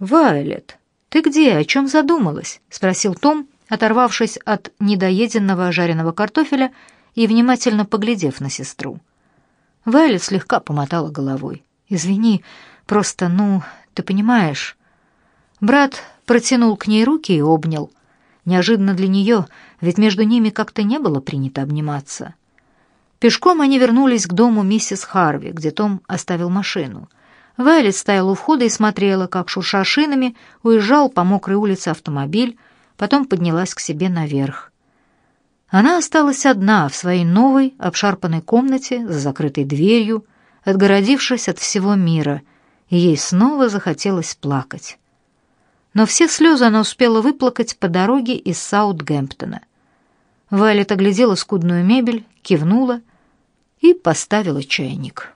«Вайлет, ты где? О чем задумалась?» — спросил Том, оторвавшись от недоеденного жареного картофеля и внимательно поглядев на сестру. Вайлет слегка помотала головой. «Извини, просто, ну, ты понимаешь...» Брат протянул к ней руки и обнял. Неожиданно для нее, ведь между ними как-то не было принято обниматься. Пешком они вернулись к дому миссис Харви, где Том оставил машину — Вайлет стояла у входа и смотрела, как, шурша шинами, уезжал по мокрой улице автомобиль, потом поднялась к себе наверх. Она осталась одна в своей новой обшарпанной комнате за закрытой дверью, отгородившись от всего мира, и ей снова захотелось плакать. Но все слезы она успела выплакать по дороге из Саутгемптона. Вайлет оглядела скудную мебель, кивнула и поставила чайник.